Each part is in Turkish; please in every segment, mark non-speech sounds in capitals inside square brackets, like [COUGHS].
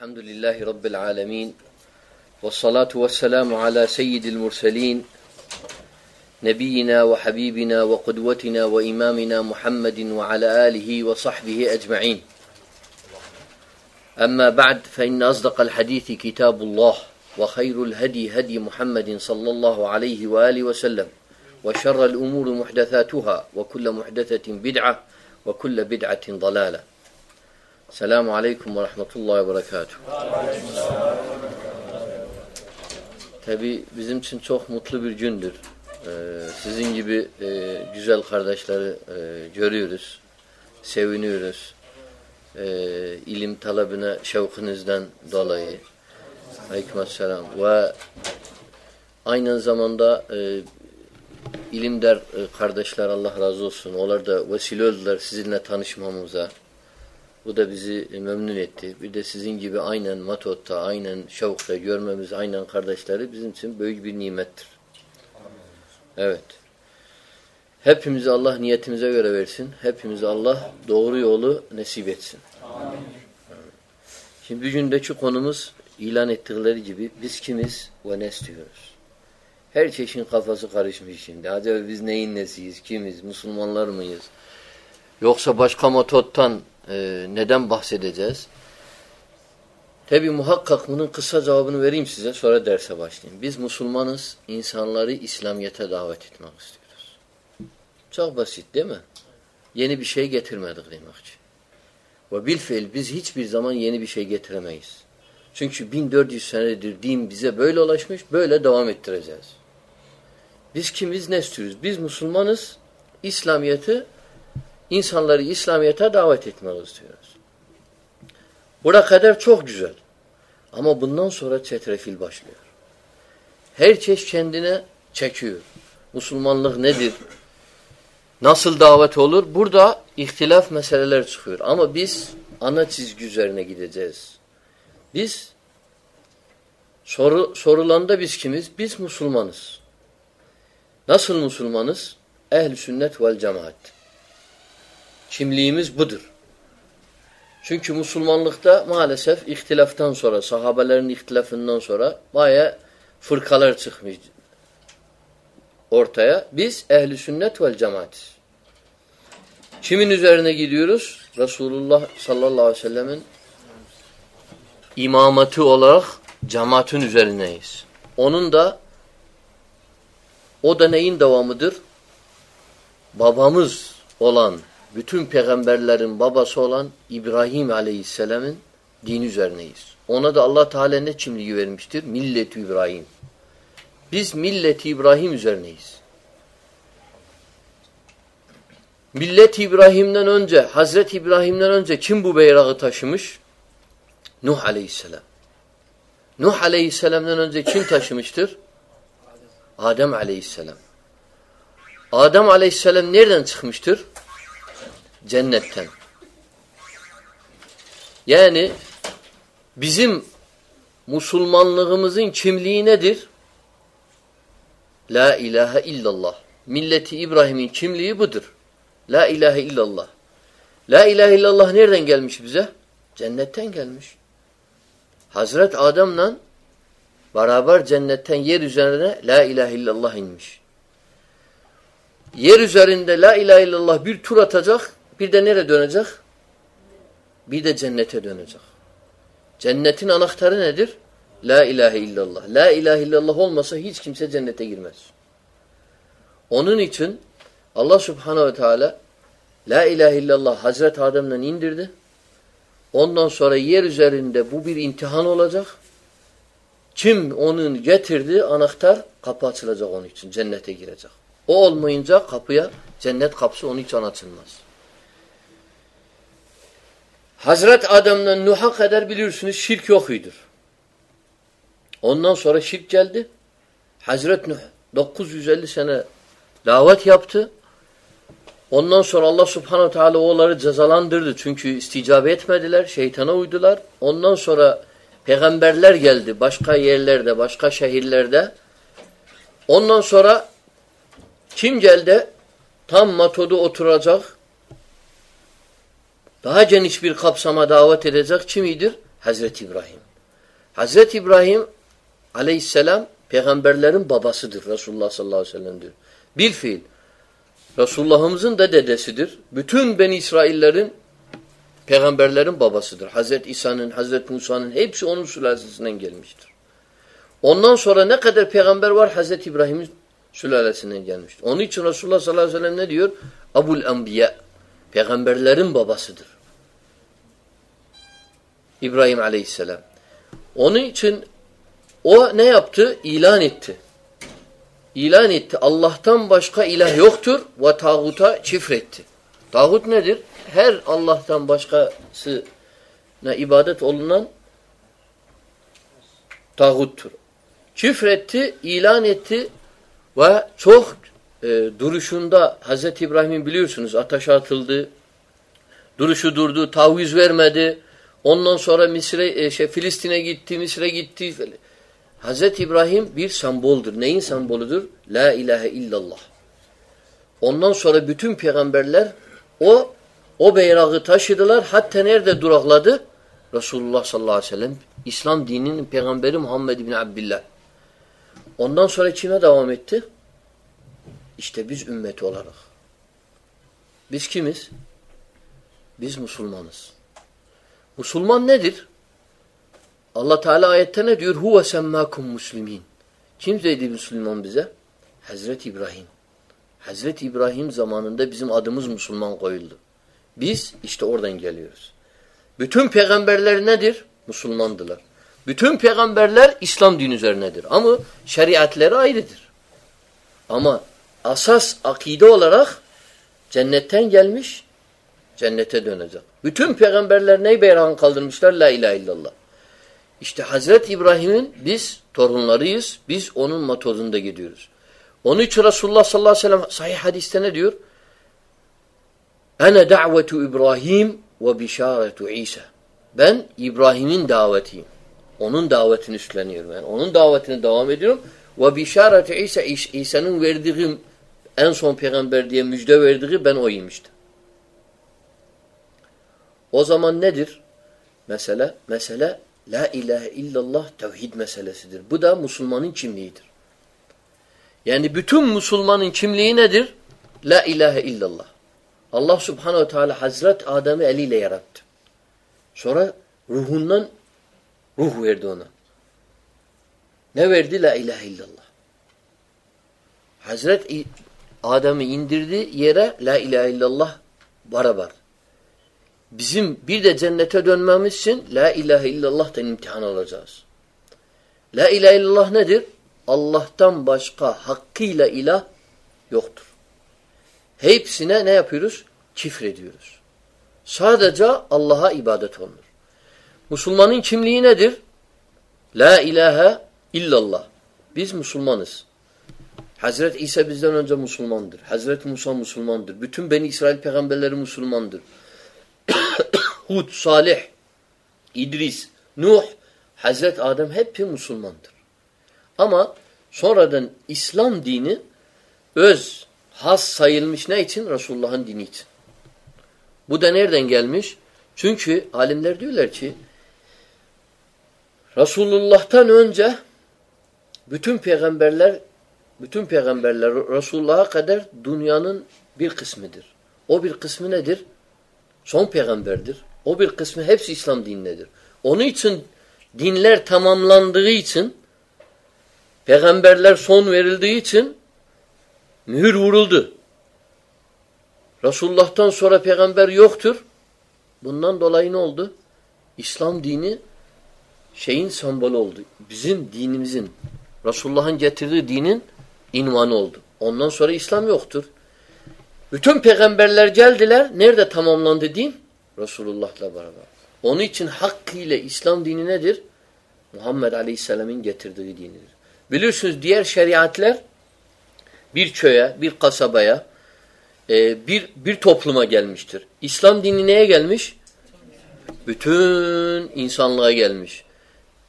الحمد لله رب العالمين والصلاة والسلام على سيد المرسلين نبينا وحبيبنا وقدوتنا وإمامنا محمد وعلى آله وصحبه أجمعين. أما بعد فإن أصدق الحديث كتاب الله وخير الهدي هدي محمد صلى الله عليه وآله وسلم وشر الأمور محدثاتها وكل محدثة بدعة وكل بدعة ضلالة. Selamun Aleyküm ve Rahmetullahi ve Berekatuhu. Tabi bizim için çok mutlu bir gündür. Ee, sizin gibi e, güzel kardeşleri e, görüyoruz, seviniyoruz. E, ilim talebine şevkinizden dolayı. Aleykümselam. Ve aynı zamanda e, ilim der e, kardeşler Allah razı olsun. Onlar da vesile oldular sizinle tanışmamıza. Bu da bizi memnun etti. Bir de sizin gibi aynen Matot'ta, aynen Şavuk'ta görmemiz, aynen kardeşleri bizim için büyük bir nimettir. Evet. Hepimizi Allah niyetimize göre versin. Hepimizi Allah doğru yolu nasip etsin. Amin. Şimdi bir gündeki konumuz ilan ettikleri gibi biz kimiz ve ne istiyoruz? Her çeşin kafası karışmış şimdi. Acaba biz neyin nesiyiz, kimiz, Müslümanlar mıyız? Yoksa başka matottan e, neden bahsedeceğiz? Tabi muhakkak bunun kısa cevabını vereyim size sonra derse başlayayım. Biz Müslümanız, insanları İslamiyet'e davet etmek istiyoruz. Çok basit değil mi? Yeni bir şey getirmedik demek için. Ve bilfil biz hiçbir zaman yeni bir şey getiremeyiz. Çünkü 1400 senedir din bize böyle ulaşmış, böyle devam ettireceğiz. Biz kimiz ne istiyoruz? Biz Müslümanız, İslamiyet'i insanları İslamiyet'e davet etmek istiyoruz. Buraya kadar çok güzel. Ama bundan sonra çetrefil başlıyor. Her çeşit kendine çekiyor. Müslümanlık nedir? Nasıl davet olur? Burada ihtilaf meseleler çıkıyor. Ama biz ana çizgi üzerine gideceğiz. Biz soru, sorulanda biz kimiz? Biz Müslümanız. Nasıl Müslümanız? Ehl-i sünnet vel cemaat. Kimliğimiz budur. Çünkü Müslümanlıkta maalesef ihtilaftan sonra, sahabelerin ihtilafından sonra baya fırkalar çıkmış ortaya. Biz ehli sünnet vel cemaatiz. Kimin üzerine gidiyoruz? Resulullah sallallahu aleyhi ve sellemin imamatı olarak cemaatin üzerineyiz. Onun da o da neyin devamıdır? Babamız olan bütün peygamberlerin babası olan İbrahim Aleyhisselam'ın dini üzerineyiz. Ona da Allah Teala ne kimliği vermiştir? Milleti İbrahim. Biz milleti İbrahim üzerineyiz. Millet İbrahim'den önce, Hazreti İbrahim'den önce kim bu bayrağı taşımış? Nuh Aleyhisselam. Nuh Aleyhisselam'dan önce kim taşımıştır? Adem Aleyhisselam. Adem Aleyhisselam nereden çıkmıştır? Cennetten. Yani bizim Musulmanlığımızın kimliği nedir? La ilahe illallah. Milleti İbrahim'in kimliği budur. La ilahe illallah. La ilahe illallah nereden gelmiş bize? Cennetten gelmiş. Hazret Adem'le beraber cennetten yer üzerine La ilahe illallah inmiş. Yer üzerinde La ilahe illallah bir tur atacak, bir de nereye dönecek? Bir de cennete dönecek. Cennetin anahtarı nedir? La ilahe illallah. La ilahe illallah olmasa hiç kimse cennete girmez. Onun için Allah subhanehu ve teala La ilahe illallah Hazreti Adem'den indirdi. Ondan sonra yer üzerinde bu bir imtihan olacak. Kim onun getirdi anahtar kapı açılacak onun için cennete girecek. O olmayınca kapıya cennet kapısı onun için açılmaz. Hazret Adem'den Nuh'a kadar bilirsiniz şirk yok idir. Ondan sonra şirk geldi. Hazret Nuh 950 sene davet yaptı. Ondan sonra Allah subhanahu teala onları cezalandırdı. Çünkü isticabe etmediler, şeytana uydular. Ondan sonra peygamberler geldi başka yerlerde, başka şehirlerde. Ondan sonra kim geldi? Tam matodu oturacak, daha geniş bir kapsama davet edecek kimidir? Hazreti İbrahim. Hazreti İbrahim aleyhisselam peygamberlerin babasıdır. Resulullah sallallahu aleyhi ve sellem diyor. Bir fiil. Resulullah'ımızın da dedesidir. Bütün Ben İsraillerin peygamberlerin babasıdır. Hazreti İsa'nın, Hazreti Musa'nın hepsi onun sülalesinden gelmiştir. Ondan sonra ne kadar peygamber var Hazreti İbrahim'in sülalesinden gelmiştir. Onun için Resulullah sallallahu aleyhi ve sellem ne diyor? Abul Enbiya. Peygamberlerin babasıdır. İbrahim aleyhisselam. Onun için o ne yaptı? İlan etti. İlan etti. Allah'tan başka ilah yoktur ve tağuta çifretti. Tağut nedir? Her Allah'tan başkasına ibadet olunan tağuttur. Çifretti, ilan etti ve çok e, duruşunda Hz. İbrahim'in biliyorsunuz ateşe atıldı, duruşu durdu, taviz vermedi, ondan sonra Mısır'a, e, şey, Filistin'e gitti, Mısır'a gitti. Hz. İbrahim bir semboldur. Neyin semboludur? La ilahe illallah. Ondan sonra bütün peygamberler o o bayrağı taşıdılar. Hatta nerede durakladı? Resulullah sallallahu aleyhi ve sellem İslam dininin peygamberi Muhammed bin Abdullah. Ondan sonra kime devam etti? İşte biz ümmeti olarak. Biz kimiz? Biz Müslümanız. Müslüman nedir? Allah Teala ayette ne diyor? Huve semmâkum muslimin. Kim dedi Müslüman bize? Hazreti İbrahim. Hazreti İbrahim zamanında bizim adımız Müslüman koyuldu. Biz işte oradan geliyoruz. Bütün peygamberler nedir? Müslümandılar. Bütün peygamberler İslam dini üzerinedir. Ama şeriatları ayrıdır. Ama asas akide olarak cennetten gelmiş, cennete dönecek. Bütün peygamberler neyi beyrağını kaldırmışlar? La ilahe illallah. İşte Hazreti İbrahim'in biz torunlarıyız. Biz onun motorunda gidiyoruz. Onun için Resulullah sallallahu aleyhi ve sellem sahih hadiste ne diyor? Ene da'vetu İbrahim ve bişaretu İsa. Ben İbrahim'in davetiyim. Onun davetini üstleniyorum. Yani onun davetine devam ediyorum. Ve bişaretu İsa İsa'nın verdiği en son peygamber diye müjde verdiği ben oyum işte. O zaman nedir? Mesela, mesela La ilahe illallah tevhid meselesidir. Bu da Müslümanın kimliğidir. Yani bütün Müslümanın kimliği nedir? La ilahe illallah. Allah subhanehu teala Hazret Adem'i eliyle yarattı. Sonra ruhundan ruh verdi ona. Ne verdi? La ilahe illallah. Hazret Adem'i indirdi yere La ilahe illallah barabar. Bizim bir de cennete dönmemiz için La ilahe illallah'tan imtihan alacağız. La ilahe illallah nedir? Allah'tan başka hakkıyla ilah yoktur. Hepsine ne yapıyoruz? Çifrediyoruz. Sadece Allah'a ibadet olunur. Müslümanın kimliği nedir? La ilahe illallah. Biz Müslümanız. Hazret İsa bizden önce Müslümandır. Hazret Musa Müslümandır. Bütün Beni İsrail peygamberleri Müslümandır. [COUGHS] Hud, Salih, İdris, Nuh, Hazret Adem hepsi Müslümandır. Ama sonradan İslam dini öz, has sayılmış ne için? Resulullah'ın dini için. Bu da nereden gelmiş? Çünkü alimler diyorlar ki Resulullah'tan önce bütün peygamberler bütün peygamberler Resulullah'a kadar dünyanın bir kısmıdır. O bir kısmı nedir? Son peygamberdir. O bir kısmı hepsi İslam dinindedir. Onun için dinler tamamlandığı için peygamberler son verildiği için mühür vuruldu. Resulullah'tan sonra peygamber yoktur. Bundan dolayı ne oldu? İslam dini şeyin sembolü oldu. Bizim dinimizin, Resulullah'ın getirdiği dinin invanı oldu. Ondan sonra İslam yoktur. Bütün peygamberler geldiler. Nerede tamamlandı din? Resulullah'la beraber. Onun için hakkıyla İslam dini nedir? Muhammed Aleyhisselam'ın getirdiği dinidir. Biliyorsunuz diğer şeriatler bir köye, bir kasabaya, e, bir bir topluma gelmiştir. İslam dini neye gelmiş? Bütün insanlığa gelmiş.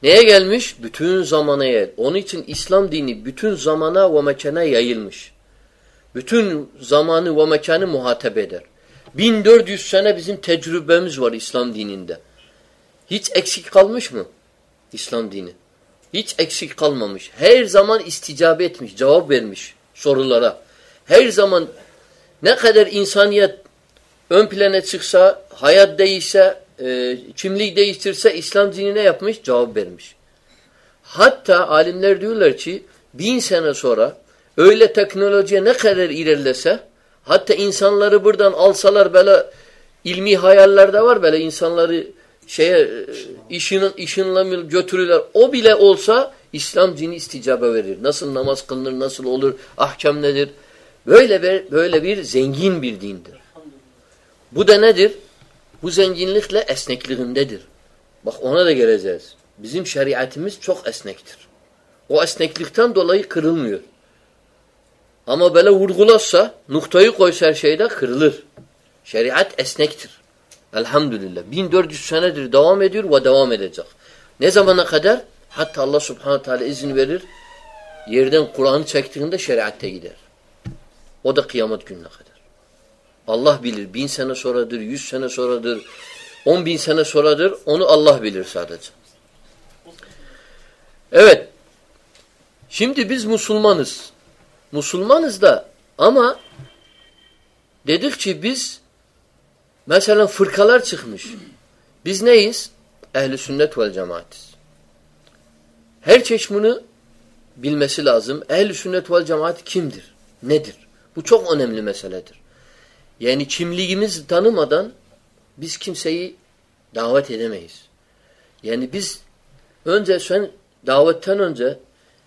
Neye gelmiş? Bütün zamana yer. Onun için İslam dini bütün zamana ve mekana yayılmış. Bütün zamanı ve mekanı muhatap eder. 1400 sene bizim tecrübemiz var İslam dininde. Hiç eksik kalmış mı? İslam dini. Hiç eksik kalmamış. Her zaman isticabe etmiş, cevap vermiş sorulara. Her zaman ne kadar insaniyet ön plana çıksa, hayat değişse, e, kimlik değiştirse İslam dini ne yapmış? Cevap vermiş. Hatta alimler diyorlar ki bin sene sonra öyle teknolojiye ne kadar ilerlese hatta insanları buradan alsalar böyle ilmi hayaller de var böyle insanları şeye e, işin işinle götürürler. O bile olsa İslam dini isticabe verir. Nasıl namaz kılınır, nasıl olur, ahkam nedir? Böyle bir, böyle bir zengin bir dindir. Bu da nedir? Bu zenginlikle esnekliğindedir. Bak ona da geleceğiz. Bizim şeriatimiz çok esnektir. O esneklikten dolayı kırılmıyor. Ama böyle vurgularsa, noktayı koysa her şeyde kırılır. Şeriat esnektir. Elhamdülillah. 1400 senedir devam ediyor ve devam edecek. Ne zamana kadar? Hatta Allah subhanahu teala izin verir. Yerden Kur'an'ı çektiğinde şeriatte gider. O da kıyamet gününe kadar. Allah bilir. Bin sene sonradır, yüz sene sonradır, on bin sene sonradır. Onu Allah bilir sadece. Evet. Şimdi biz Müslümanız. Müslümanız da ama dedik ki biz mesela fırkalar çıkmış. Biz neyiz? Ehli sünnet vel cemaatiz. Her çeşmini bilmesi lazım. Ehli sünnet vel cemaat kimdir? Nedir? Bu çok önemli meseledir. Yani kimliğimizi tanımadan biz kimseyi davet edemeyiz. Yani biz önce sen davetten önce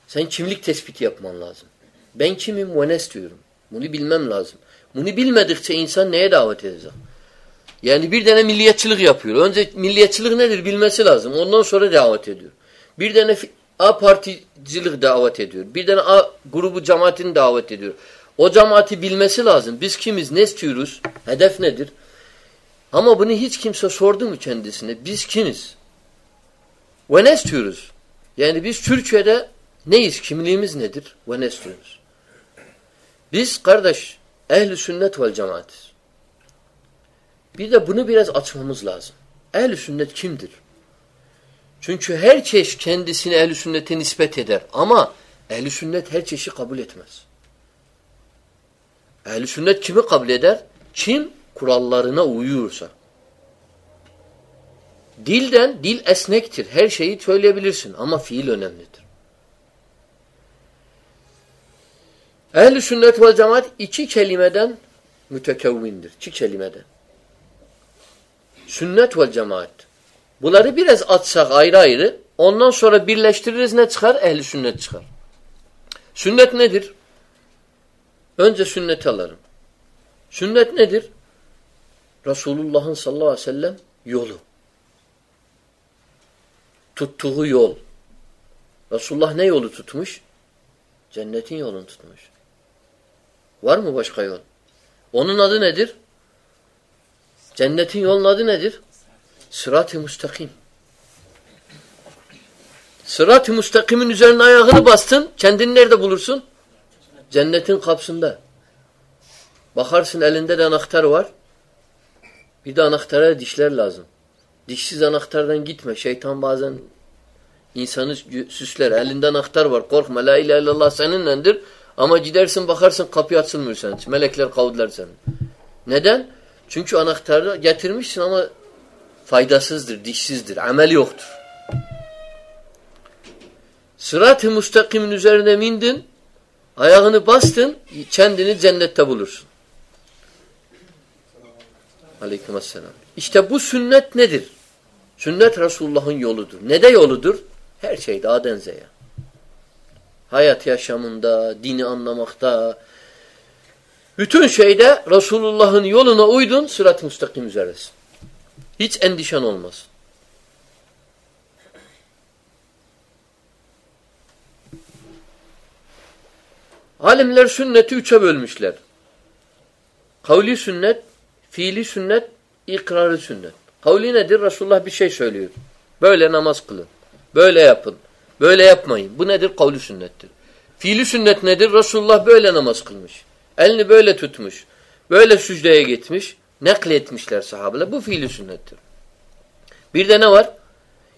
sen kimlik tespiti yapman lazım. Ben kimim ve ne istiyorum? Bunu bilmem lazım. Bunu bilmedikçe insan neye davet edecek? Yani bir tane milliyetçilik yapıyor. Önce milliyetçilik nedir bilmesi lazım. Ondan sonra davet ediyor. Bir tane A particilik davet ediyor. Bir tane A grubu cemaatini davet ediyor. O cemaati bilmesi lazım. Biz kimiz, ne istiyoruz? Hedef nedir? Ama bunu hiç kimse sordu mu kendisine? Biz kimiz? Ve ne istiyoruz? Yani biz Türkiye'de neyiz? Kimliğimiz nedir? Ve ne istiyoruz? Biz kardeş ehli sünnet vel cemaatiz. Bir de bunu biraz açmamız lazım. Ehli sünnet kimdir? Çünkü her çeşit kendisini ehli sünnete nispet eder. Ama ehli sünnet her çeşit kabul etmez. Ehli sünnet kimi kabul eder? Kim kurallarına uyuyorsa. Dilden, dil esnektir. Her şeyi söyleyebilirsin ama fiil önemlidir. Ehl-i sünnet ve cemaat iki kelimeden mütekevvindir. İki kelimeden. Sünnet ve cemaat. Bunları biraz atsak ayrı ayrı ondan sonra birleştiririz ne çıkar? Ehli sünnet çıkar. Sünnet nedir? Önce sünnet alırım. Sünnet nedir? Resulullah'ın sallallahu aleyhi ve sellem yolu. Tuttuğu yol. Resulullah ne yolu tutmuş? Cennetin yolunu tutmuş. Var mı başka yol? Onun adı nedir? Cennetin yolunun adı nedir? Sırat-ı müstakim. Sırat-ı müstakimin üzerine ayağını bastın, kendini nerede bulursun? Cennetin kapsında. Bakarsın elinde de anahtar var. Bir de anahtara dişler lazım. Dişsiz anahtardan gitme. Şeytan bazen insanı süsler. Elinde anahtar var. Korkma. La ilahe illallah seninlendir. Ama gidersin bakarsın kapı açılmıyor senin. Melekler kavdular seni. Neden? Çünkü anahtarı getirmişsin ama faydasızdır, dişsizdir. Amel yoktur. Sırat-ı müstakimin üzerine mindin. Ayağını bastın, kendini cennette bulursun. Aleykümselam. İşte bu sünnet nedir? Sünnet Resulullah'ın yoludur. Ne de yoludur? Her şeyde A'den Z'ye. Hayat yaşamında, dini anlamakta, bütün şeyde Resulullah'ın yoluna uydun, sırat-ı müstakim üzeresin. Hiç endişen olmaz. Alimler sünneti üçe bölmüşler. Kavli sünnet, fiili sünnet, ikrarı sünnet. Kavli nedir? Resulullah bir şey söylüyor. Böyle namaz kılın. Böyle yapın. Böyle yapmayın. Bu nedir? Kavli sünnettir. Fiili sünnet nedir? Resulullah böyle namaz kılmış. Elini böyle tutmuş. Böyle sücdeye gitmiş. Nakletmişler sahabeler. Bu fiili sünnettir. Bir de ne var?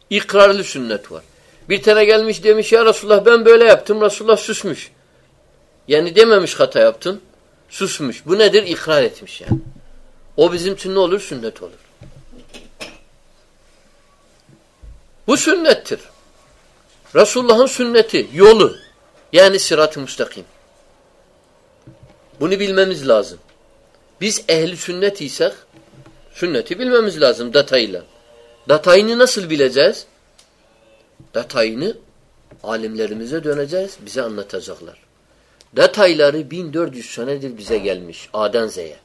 İkrarlı sünnet var. Bir tane gelmiş demiş ya Resulullah ben böyle yaptım. Resulullah susmuş. Yani dememiş hata yaptın. Susmuş. Bu nedir? İkrar etmiş yani. O bizim için ne olur? Sünnet olur. Bu sünnettir. Resulullah'ın sünneti, yolu. Yani sırat-ı müstakim. Bunu bilmemiz lazım. Biz ehli sünnet isek sünneti bilmemiz lazım datayla. Datayını nasıl bileceğiz? Datayını alimlerimize döneceğiz, bize anlatacaklar. Detayları 1400 senedir bize gelmiş Aden Z'ye.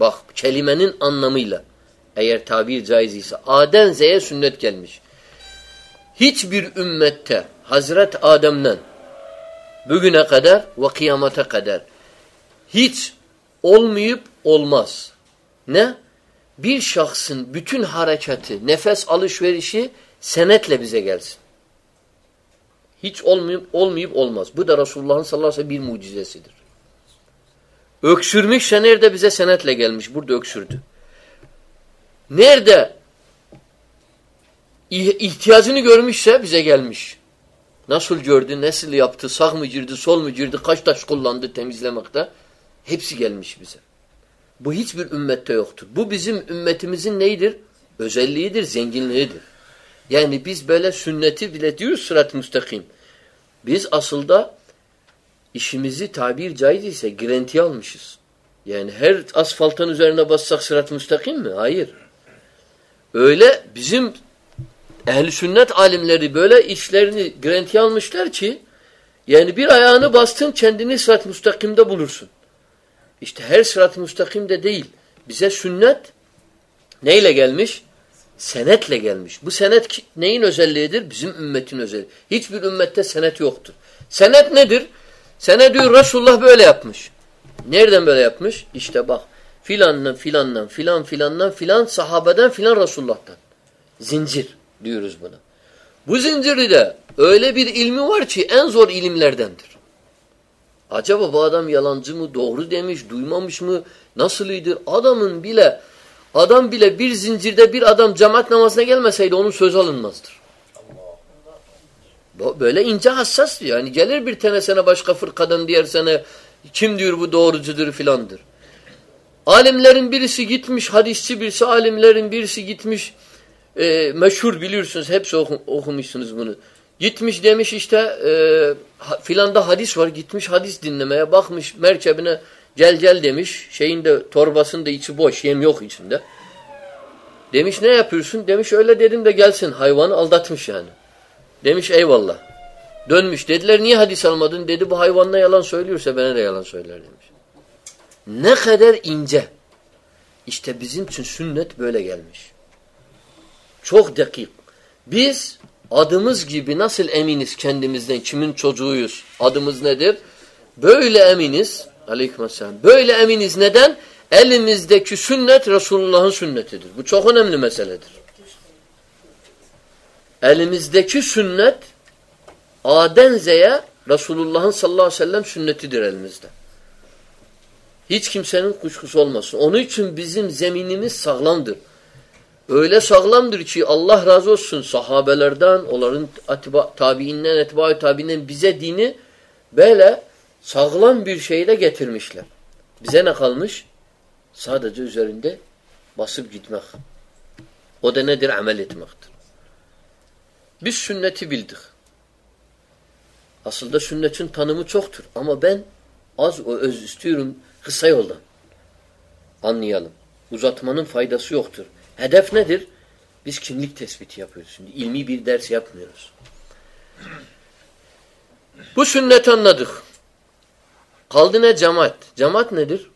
Bak kelimenin anlamıyla eğer tabir caiz ise Aden Z'ye sünnet gelmiş. Hiçbir ümmette Hazret Adem'den bugüne kadar ve kıyamete kadar hiç olmayıp olmaz. Ne? Bir şahsın bütün hareketi, nefes alışverişi senetle bize gelsin. Hiç olmayıp olmayıp olmaz. Bu da Resulullah'ın sallallahu aleyhi ve sellem bir mucizesidir. Öksürmüşse nerede bize senetle gelmiş? Burada öksürdü. Nerede ihtiyacını görmüşse bize gelmiş. Nasıl gördü, nasıl yaptı, sağ mı girdi, sol mu girdi, kaç taş kullandı temizlemekte? Hepsi gelmiş bize. Bu hiçbir ümmette yoktur. Bu bizim ümmetimizin neydir? Özelliğidir, zenginliğidir. Yani biz böyle sünneti bile diyoruz sırat müstakim. Biz aslında işimizi tabir caiz ise girentiye almışız. Yani her asfaltın üzerine bassak sırat müstakim mi? Hayır. Öyle bizim ehli sünnet alimleri böyle işlerini girentiye almışlar ki yani bir ayağını bastın kendini sırat müstakimde bulursun. İşte her sırat müstakim de değil. Bize sünnet neyle gelmiş? Senetle gelmiş. Bu senet neyin özelliğidir? Bizim ümmetin özelliği. Hiçbir ümmette senet yoktur. Senet nedir? Senet diyor Resulullah böyle yapmış. Nereden böyle yapmış? İşte bak filandan filandan filan filandan filan sahabeden filan Resulullah'tan. Zincir diyoruz buna. Bu zinciri de öyle bir ilmi var ki en zor ilimlerdendir. Acaba bu adam yalancı mı, doğru demiş, duymamış mı, nasılıydı? Adamın bile Adam bile bir zincirde bir adam cemaat namazına gelmeseydi onun söz alınmazdır. Böyle ince hassas diyor. Yani gelir bir tane sene başka fırkadan diğer sene kim diyor bu doğrucudur filandır. Alimlerin birisi gitmiş, hadisçi birisi, alimlerin birisi gitmiş, e, meşhur biliyorsunuz, hepsi okum, okumuşsunuz bunu. Gitmiş demiş işte e, filanda hadis var, gitmiş hadis dinlemeye, bakmış merkebine, Gel gel demiş. Şeyin de torbasında içi boş. Yem yok içinde. Demiş ne yapıyorsun? Demiş öyle dedim de gelsin. Hayvanı aldatmış yani. Demiş eyvallah. Dönmüş. Dediler niye hadis almadın? Dedi bu hayvanla yalan söylüyorsa bana da yalan söyler demiş. Ne kadar ince. İşte bizim için sünnet böyle gelmiş. Çok dakik. Biz adımız gibi nasıl eminiz kendimizden? Kimin çocuğuyuz? Adımız nedir? Böyle eminiz. Aleykümselam. Böyle eminiz neden? Elimizdeki sünnet Resulullah'ın sünnetidir. Bu çok önemli meseledir. Elimizdeki sünnet Aden Z'ye Resulullah'ın sallallahu aleyhi ve sellem sünnetidir elimizde. Hiç kimsenin kuşkusu olmasın. Onun için bizim zeminimiz sağlamdır. Öyle sağlamdır ki Allah razı olsun sahabelerden, onların tabiinden, etba tabiinden bize dini böyle sağlam bir şeyle getirmişler. Bize ne kalmış? Sadece üzerinde basıp gitmek. O da nedir? Amel etmektir. Biz sünneti bildik. Aslında sünnetin tanımı çoktur. Ama ben az o öz istiyorum kısa yoldan. Anlayalım. Uzatmanın faydası yoktur. Hedef nedir? Biz kimlik tespiti yapıyoruz. Şimdi ilmi bir ders yapmıyoruz. Bu sünneti anladık. Kaldı ne cemaat? Cemaat nedir?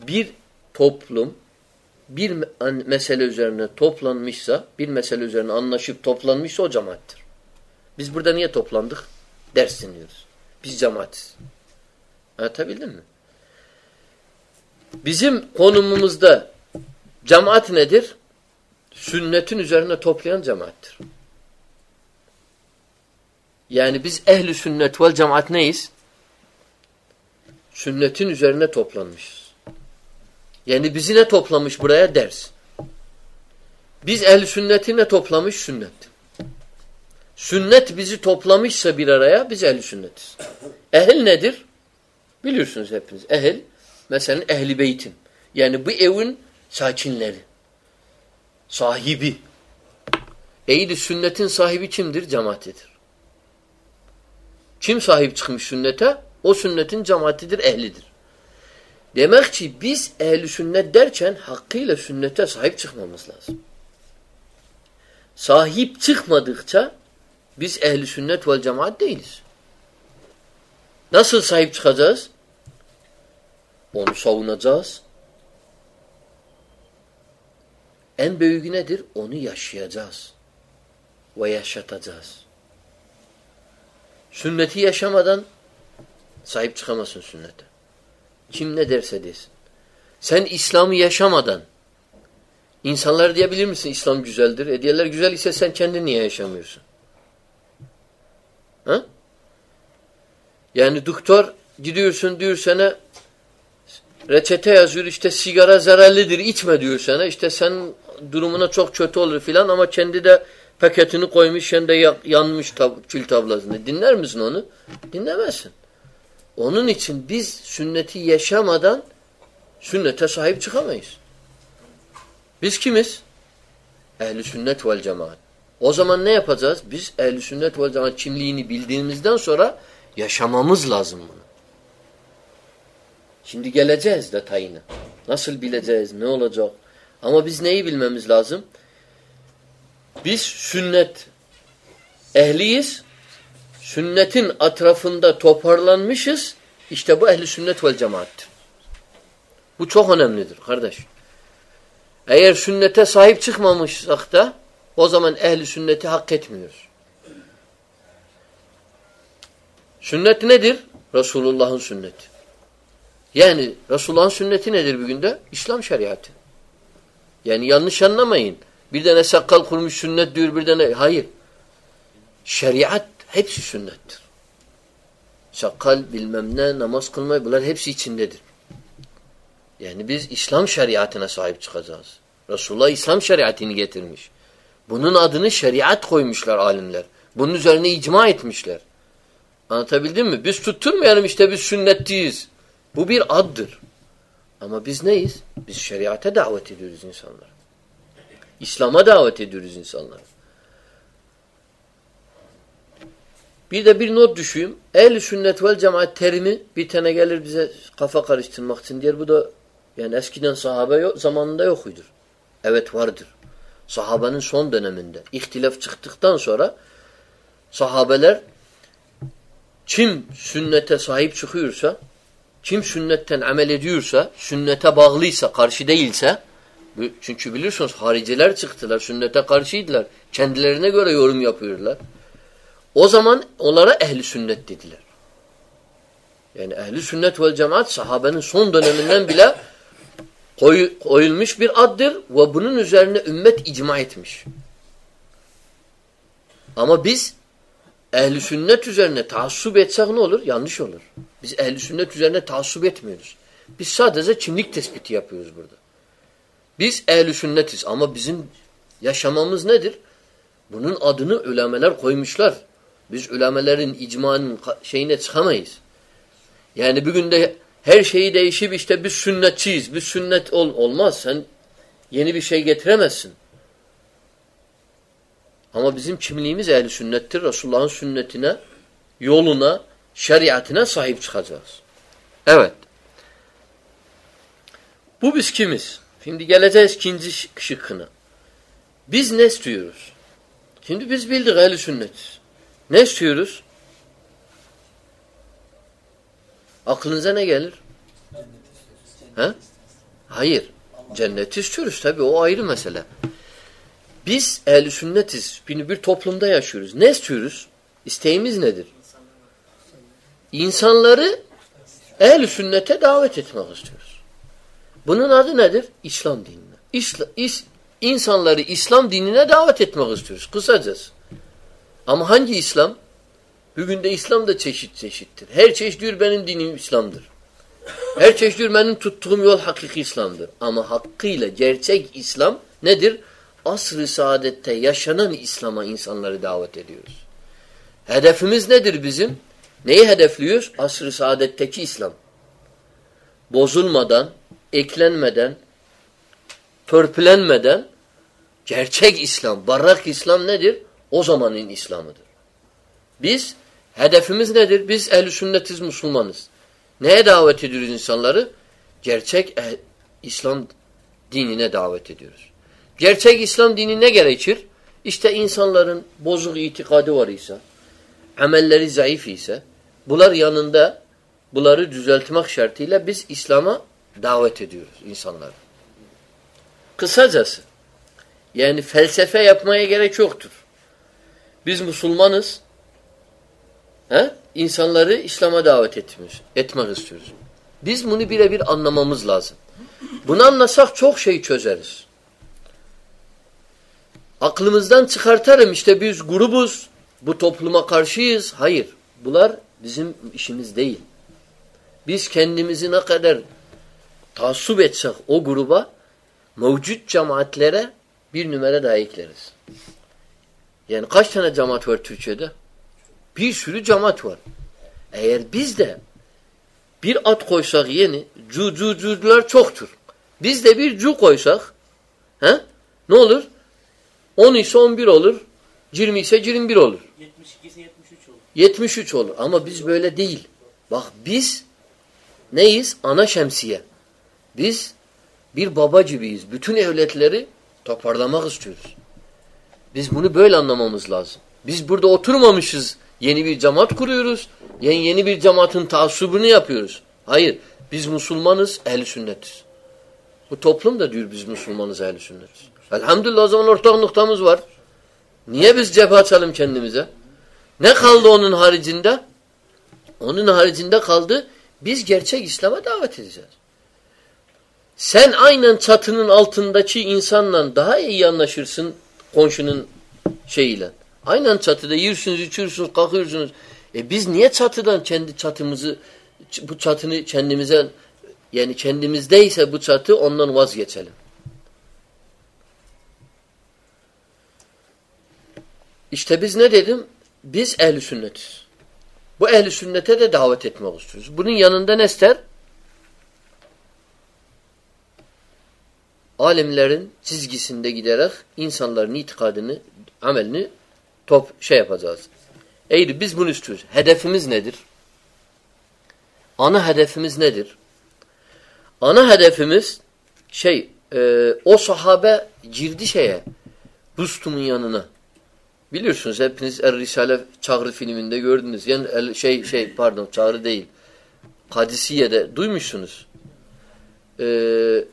Bir toplum bir mesele üzerine toplanmışsa, bir mesele üzerine anlaşıp toplanmışsa o cemaattir. Biz burada niye toplandık? Ders dinliyoruz. Biz cemaatiz. Anlatabildim mi? Bizim konumumuzda cemaat nedir? Sünnetin üzerine toplayan cemaattir. Yani biz ehli sünnet vel cemaat neyiz? Sünnetin üzerine toplanmışız. Yani bizi ne toplamış buraya? Ders. Biz ehl sünneti ne toplamış? Sünnet. Sünnet bizi toplamışsa bir araya biz ehl sünnetiz. Ehil nedir? Biliyorsunuz hepiniz. Ehil mesela ehli beytin. Yani bu evin sakinleri. Sahibi. Eğri sünnetin sahibi kimdir? Cemaatidir. Kim sahip çıkmış sünnete? O sünnetin cemaatidir, ehlidir. Demek ki biz ehli sünnet derken hakkıyla sünnete sahip çıkmamız lazım. Sahip çıkmadıkça biz ehli sünnet vel cemaat değiliz. Nasıl sahip çıkacağız? Onu savunacağız. En büyük nedir? Onu yaşayacağız. Ve yaşatacağız. Sünneti yaşamadan sahip çıkamazsın sünnete. Kim ne derse desin. Sen İslam'ı yaşamadan insanlar diyebilir misin İslam güzeldir? E diyorlar güzel ise sen kendin niye yaşamıyorsun? Ha? Yani doktor gidiyorsun diyor sana reçete yazıyor işte sigara zararlıdır içme diyor sana. İşte sen durumuna çok kötü olur filan ama kendi de paketini koymuş kendi yanmış tab kül tablasını. Dinler misin onu? Dinlemezsin. Onun için biz sünneti yaşamadan sünnete sahip çıkamayız. Biz kimiz? Ehli sünnet vel cemaat. O zaman ne yapacağız? Biz ehli sünnet vel cemaat kimliğini bildiğimizden sonra yaşamamız lazım bunu. Şimdi geleceğiz detayına. Nasıl bileceğiz? Ne olacak? Ama biz neyi bilmemiz lazım? Biz sünnet ehliyiz. Sünnetin etrafında toparlanmışız. İşte bu ehli sünnet vel cemaattir. Bu çok önemlidir kardeş. Eğer sünnete sahip çıkmamışsak da o zaman ehli sünneti hak etmiyoruz. Sünnet nedir? Resulullah'ın sünneti. Yani Resulullah'ın sünneti nedir bugün de? İslam şeriatı. Yani yanlış anlamayın. Bir tane sakal kurmuş sünnet diyor bir tane. Hayır. Şeriat hepsi sünnettir. Sakal bilmem ne namaz kılmayı bunlar hepsi içindedir. Yani biz İslam şeriatına sahip çıkacağız. Resulullah İslam şeriatini getirmiş. Bunun adını şeriat koymuşlar alimler. Bunun üzerine icma etmişler. Anlatabildim mi? Biz tutturmayalım işte biz sünnettiyiz. Bu bir addır. Ama biz neyiz? Biz şeriate davet ediyoruz insanlar. İslam'a davet ediyoruz insanlar. Bir de bir not düşeyim. Ehl-i sünnet vel cemaat terimi bir tane gelir bize kafa karıştırmak için diğer bu da yani eskiden sahabe yok, zamanında yokuydur. Evet vardır. Sahabenin son döneminde ihtilaf çıktıktan sonra sahabeler kim sünnete sahip çıkıyorsa kim sünnetten amel ediyorsa, sünnete bağlıysa, karşı değilse, çünkü biliyorsunuz hariciler çıktılar, sünnete karşıydılar. Kendilerine göre yorum yapıyorlar. O zaman onlara ehli sünnet dediler. Yani ehli sünnet vel cemaat sahabenin son döneminden bile koy, koyulmuş bir addır ve bunun üzerine ümmet icma etmiş. Ama biz ehli sünnet üzerine taassup etsek ne olur? Yanlış olur. Biz ehli sünnet üzerine taassup etmiyoruz. Biz sadece kimlik tespiti yapıyoruz burada. Biz ehli sünnetiz ama bizim yaşamamız nedir? Bunun adını ülemeler koymuşlar. Biz ülemelerin icmanın şeyine çıkamayız. Yani bugün de her şeyi değişip işte biz sünnetçiyiz. Biz sünnet ol olmaz. Sen yeni bir şey getiremezsin. Ama bizim kimliğimiz ehli sünnettir. Resulullah'ın sünnetine, yoluna, şeriatine sahip çıkacağız. Evet. Bu biz kimiz? Şimdi geleceğiz ikinci şıkkına. Biz ne istiyoruz? Şimdi biz bildik ehli sünnetiz. Ne istiyoruz? Aklınıza ne gelir? He? Hayır. Cenneti istiyoruz tabii o ayrı mesele. Biz ehli sünnetiz. Bir, bir toplumda yaşıyoruz. Ne istiyoruz? İsteğimiz nedir? İnsanları ehli sünnete davet etmek istiyoruz. Bunun adı nedir? İslam dinine. İsla, is, insanları İslam dinine davet etmek istiyoruz. Kısacası. Ama hangi İslam? Bugün de İslam da çeşit çeşittir. Her çeşit benim dinim İslam'dır. Her çeşit benim tuttuğum yol hakiki İslam'dır. Ama hakkıyla gerçek İslam nedir? asr-ı saadette yaşanan İslam'a insanları davet ediyoruz. Hedefimiz nedir bizim? Neyi hedefliyoruz? Asr-ı saadetteki İslam. Bozulmadan, eklenmeden, törpülenmeden gerçek İslam, barrak İslam nedir? O zamanın İslam'ıdır. Biz, hedefimiz nedir? Biz ehl sünnetiz, Müslümanız. Neye davet ediyoruz insanları? Gerçek İslam dinine davet ediyoruz. Gerçek İslam dini ne gerekir? İşte insanların bozuk itikadı var ise, amelleri zayıf ise, bunlar yanında bunları düzeltmek şartıyla biz İslam'a davet ediyoruz insanları. Kısacası, yani felsefe yapmaya gerek yoktur. Biz Müslümanız, he? insanları İslam'a davet etmiş, etmek istiyoruz. Biz bunu birebir anlamamız lazım. Bunu anlasak çok şey çözeriz. Aklımızdan çıkartarım işte biz grubuz, bu topluma karşıyız. Hayır, bunlar bizim işimiz değil. Biz kendimizi ne kadar taassup etsek o gruba, mevcut cemaatlere bir numara daha ekleriz. Yani kaç tane cemaat var Türkiye'de? Bir sürü cemaat var. Eğer biz de bir at koysak yeni, cu cu cu'lar çoktur. Biz de bir cu koysak, he? ne olur? 10 ise 11 olur, 20 ise 21 olur. 72 ise 73 olur. 73 olur ama biz böyle değil. Bak biz neyiz? Ana şemsiye. Biz bir baba gibiyiz. Bütün evletleri toparlamak istiyoruz. Biz bunu böyle anlamamız lazım. Biz burada oturmamışız. Yeni bir cemaat kuruyoruz. Yeni, yeni bir cemaatin taassubunu yapıyoruz. Hayır. Biz Müslümanız, ehl sünnetiz. Bu toplum da diyor biz Müslümanız, ehl sünnetiz. Elhamdülillah o zaman ortak noktamız var. Niye biz cephe açalım kendimize? Ne kaldı onun haricinde? Onun haricinde kaldı. Biz gerçek İslam'a davet edeceğiz. Sen aynen çatının altındaki insanla daha iyi anlaşırsın komşunun şeyiyle. Aynen çatıda yiyorsunuz, içiyorsunuz, kalkıyorsunuz. E biz niye çatıdan kendi çatımızı, bu çatını kendimize, yani kendimizdeyse bu çatı ondan vazgeçelim. İşte biz ne dedim? Biz ehli sünnetiz. Bu ehli sünnete de davet etmek istiyoruz. Bunun yanında ne ister? Alimlerin çizgisinde giderek insanların itikadını, amelini top şey yapacağız. Eğri biz bunu istiyoruz. Hedefimiz nedir? Ana hedefimiz nedir? Ana hedefimiz şey e, o sahabe girdi şeye Rustum'un yanına. Biliyorsunuz hepiniz Er Risale Çağrı filminde gördünüz. Yani el, şey şey pardon Çağrı değil. Kadisiye'de duymuşsunuz. Ee,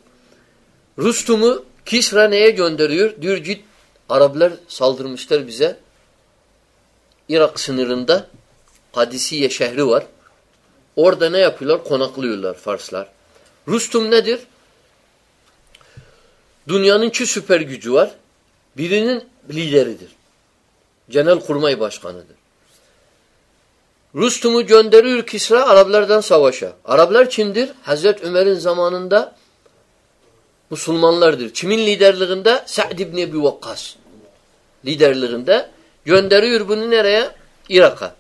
Rustum'u Kisra neye gönderiyor? Diyor git Araplar saldırmışlar bize. Irak sınırında Kadisiye şehri var. Orada ne yapıyorlar? Konaklıyorlar Farslar. Rustum nedir? Dünyanın iki süper gücü var. Birinin lideridir. Genel Kurmay Başkanı'dır. Rustum'u gönderiyor Kisra Araplardan savaşa. Araplar kimdir? Hazreti Ömer'in zamanında Müslümanlardır. Kimin liderliğinde? Sa'd ibn Ebi Vakkas liderliğinde gönderiyor bunu nereye? Irak'a.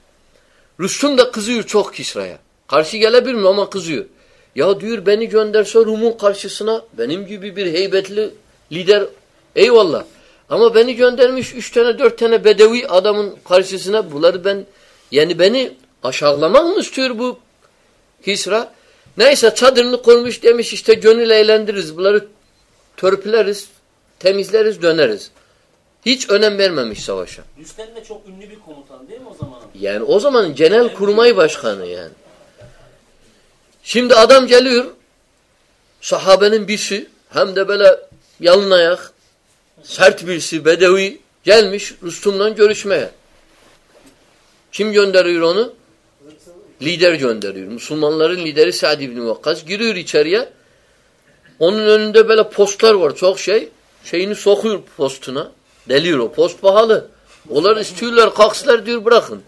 Rustum da kızıyor çok Kisra'ya. Karşı gelebilir mi ama kızıyor. Ya diyor beni gönderse Rum'un karşısına benim gibi bir heybetli lider eyvallah. Ama beni göndermiş üç tane dört tane bedevi adamın karşısına bunları ben yani beni aşağılamak mı istiyor bu Kisra? Neyse çadırını koymuş demiş işte gönül eğlendiririz. Bunları törpüleriz, temizleriz, döneriz. Hiç önem vermemiş savaşa. Rüstem de çok ünlü bir komutan değil mi o zaman? Yani o zaman genel kurmay başkanı yani. Şimdi adam geliyor sahabenin birisi hem de böyle yalın ayak sert birisi bedevi gelmiş Rustum'la görüşmeye. Kim gönderiyor onu? Lider gönderiyor. Müslümanların lideri Sa'd ibn Vakkas giriyor içeriye. Onun önünde böyle postlar var çok şey. Şeyini sokuyor postuna. Deliyor o. Post pahalı. Onlar istiyorlar kalksınlar diyor bırakın.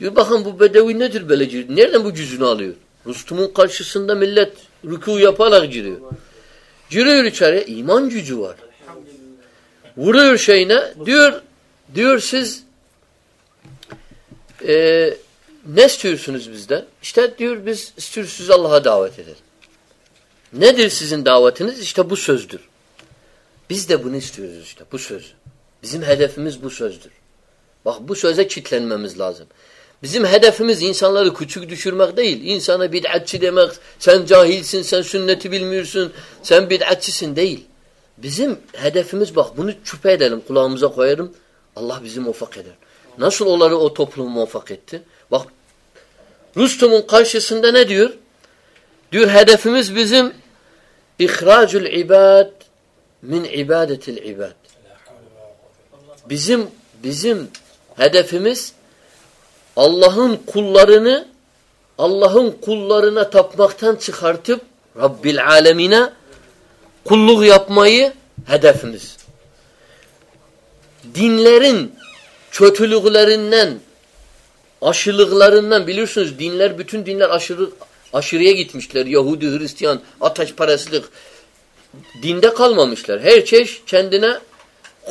Diyor bakın bu bedevi nedir böyle giriyor. Nereden bu cüzünü alıyor? Rustum'un karşısında millet rükû yaparak giriyor. Giriyor içeriye. iman gücü var. Vuruyor şeyine diyor diyor siz e, ne istiyorsunuz bizden? İşte diyor biz istiyoruz sizi Allah'a davet edelim. Nedir sizin davetiniz? İşte bu sözdür. Biz de bunu istiyoruz işte bu söz. Bizim hedefimiz bu sözdür. Bak bu söze kitlenmemiz lazım. Bizim hedefimiz insanları küçük düşürmek değil. İnsana bid'atçı demek, sen cahilsin, sen sünneti bilmiyorsun, sen bid'atçısın değil. Bizim hedefimiz bak bunu çüpe edelim, kulağımıza koyarım. Allah bizi muvaffak eder. Nasıl onları o toplumu muvaffak etti? Bak Rüstum'un karşısında ne diyor? Diyor hedefimiz bizim ihracul ibad min ibadetil ibad. Bizim bizim hedefimiz Allah'ın kullarını Allah'ın kullarına tapmaktan çıkartıp Rabbil alemine kulluk yapmayı hedefimiz. Dinlerin kötülüklerinden aşırılıklarından biliyorsunuz dinler bütün dinler aşırı aşırıya gitmişler. Yahudi, Hristiyan, ateşperestlik dinde kalmamışlar. Her şey kendine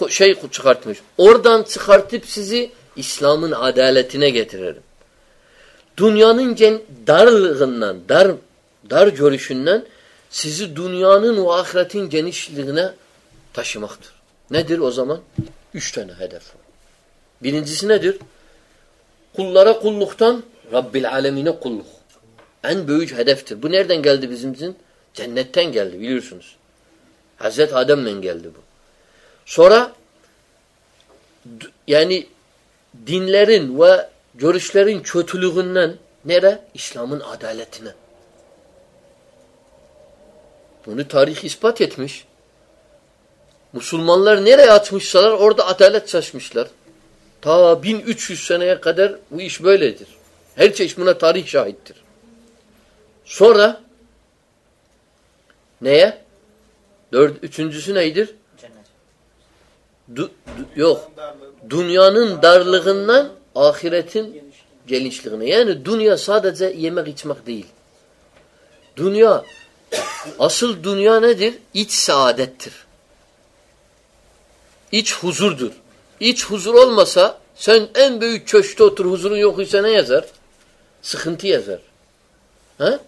şey çıkartmış. Oradan çıkartıp sizi İslam'ın adaletine getiririm. Dünyanın darlığından, dar, dar görüşünden sizi dünyanın ve ahiretin genişliğine taşımaktır. Nedir o zaman? Üç tane hedef var. Birincisi nedir? Kullara kulluktan Rabbil alemine kulluk. En büyük hedeftir. Bu nereden geldi bizim için? Cennetten geldi biliyorsunuz. Hazreti Adem'le geldi bu. Sonra yani dinlerin ve görüşlerin kötülüğünden nere? İslam'ın adaletine. Bunu tarih ispat etmiş. Müslümanlar nereye atmışsalar orada adalet saçmışlar. Ta 1300 seneye kadar bu iş böyledir. Her şey buna tarih şahittir. Sonra neye? Dört, üçüncüsü neydir? Du, du, yok. Dünyanın darlığından ahiretin genişliğine. Yani dünya sadece yemek içmek değil. Dünya asıl dünya nedir? İç saadettir. İç huzurdur. İç huzur olmasa sen en büyük köşkte otur huzurun yok ise ne yazar? Sıkıntı yazar. Ha?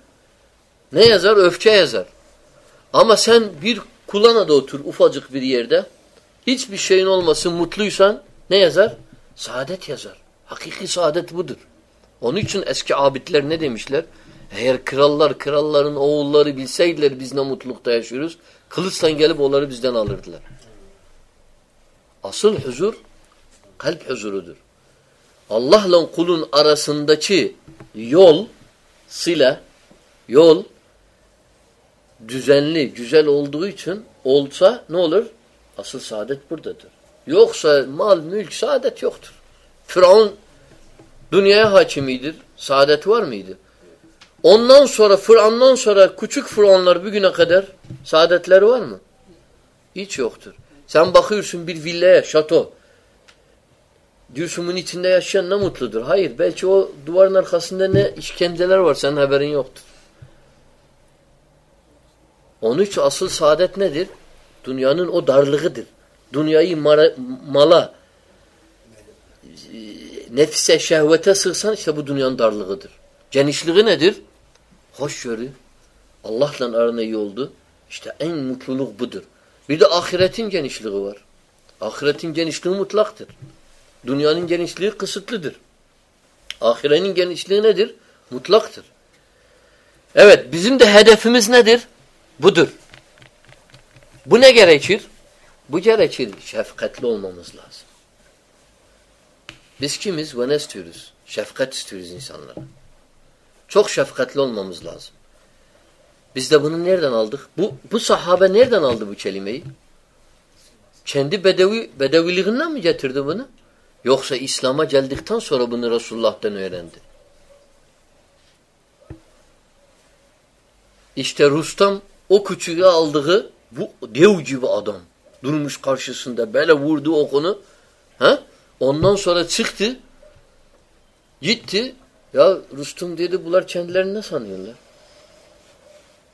Ne yazar? Öfke yazar. Ama sen bir kulana da otur ufacık bir yerde hiçbir şeyin olmasın mutluysan ne yazar? Saadet yazar. Hakiki saadet budur. Onun için eski abidler ne demişler? Eğer krallar, kralların oğulları bilseydiler biz ne mutlulukta yaşıyoruz, kılıçla gelip onları bizden alırdılar. Asıl huzur kalp huzurudur. Allah'la kulun arasındaki yol, sile, yol düzenli, güzel olduğu için olsa ne olur? Asıl saadet buradadır. Yoksa mal, mülk, saadet yoktur. Firavun dünyaya hakimidir. Saadet var mıydı? Ondan sonra, Firavun'dan sonra küçük Firavunlar bugüne kadar saadetleri var mı? Hiç yoktur. Sen bakıyorsun bir villaya, şato. Diyorsun içinde yaşayan ne mutludur. Hayır, belki o duvarın arkasında ne işkenceler var, senin haberin yoktur. Onun için asıl saadet nedir? Dünyanın o darlığıdır. Dünyayı mara, mala, nefse, şehvete sığsan işte bu dünyanın darlığıdır. Genişliği nedir? Hoşgörü. Allah'la arana iyi oldu. İşte en mutluluk budur. Bir de ahiretin genişliği var. Ahiretin genişliği mutlaktır. Dünyanın genişliği kısıtlıdır. Ahirenin genişliği nedir? Mutlaktır. Evet bizim de hedefimiz nedir? Budur. Bu ne gerekir? Bu gerekir şefkatli olmamız lazım. Biz kimiz ve ne istiyoruz? Şefkat istiyoruz insanlara. Çok şefkatli olmamız lazım. Biz de bunu nereden aldık? Bu, bu sahabe nereden aldı bu kelimeyi? Kendi bedevi, bedeviliğinden mi getirdi bunu? Yoksa İslam'a geldikten sonra bunu Resulullah'tan öğrendi. İşte Rustam o küçüğü aldığı bu dev gibi adam. Durmuş karşısında böyle vurdu okunu. Ha? Ondan sonra çıktı. Gitti. Ya Rustum dedi bunlar kendilerini ne sanıyorlar?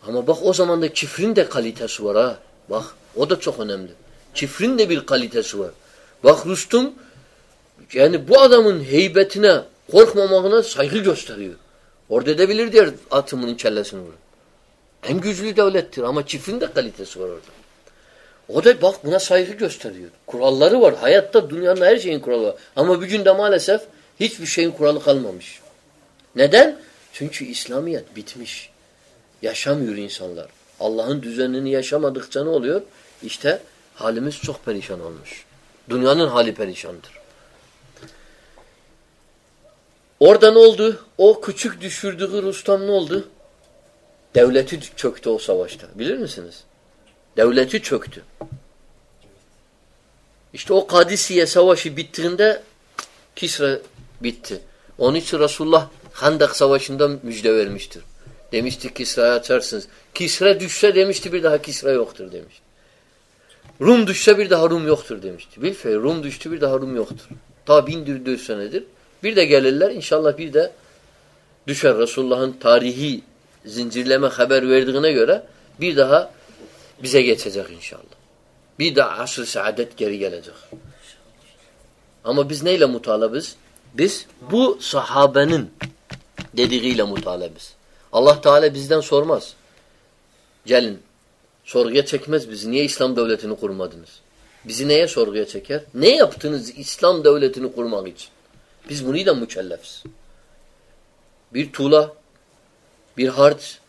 Ama bak o zaman da kifrin de kalitesi var ha. Bak o da çok önemli. Çifrin de bir kalitesi var. Bak Rustum yani bu adamın heybetine, korkmamağına saygı gösteriyor. Orada edebilir diğer atımının kellesini vurur. En güçlü devlettir ama çifrin de kalitesi var orada. O da bak buna saygı gösteriyor. Kuralları var. Hayatta dünyanın her şeyin kuralı var. Ama bugün de maalesef hiçbir şeyin kuralı kalmamış. Neden? Çünkü İslamiyet bitmiş. Yaşamıyor insanlar. Allah'ın düzenini yaşamadıkça ne oluyor? İşte halimiz çok perişan olmuş. Dünyanın hali perişandır. Orada ne oldu? O küçük düşürdüğü Rustam ne oldu? Devleti çöktü o savaşta. Bilir misiniz? Devleti çöktü. İşte o Kadisiye savaşı bittiğinde Kisra bitti. Onun için Resulullah Handak Savaşı'nda müjde vermiştir. Demişti Kisra'ya açarsınız. Kisra düşse demişti bir daha Kisra yoktur demişti. Rum düşse bir daha Rum yoktur demişti. Bilfey Rum düştü bir daha Rum yoktur. Ta bin senedir. Bir de gelirler inşallah bir de düşer. Resulullah'ın tarihi zincirleme haber verdiğine göre bir daha bize geçecek inşallah. Bir daha asr-ı saadet geri gelecek. Ama biz neyle mutalabız? Biz bu sahabenin dediğiyle mutalabız. Allah Teala bizden sormaz. Gelin. Sorguya çekmez bizi. Niye İslam devletini kurmadınız? Bizi neye sorguya çeker? Ne yaptınız İslam devletini kurmak için? Biz bununla mükellefiz. Bir tuğla, bir harç,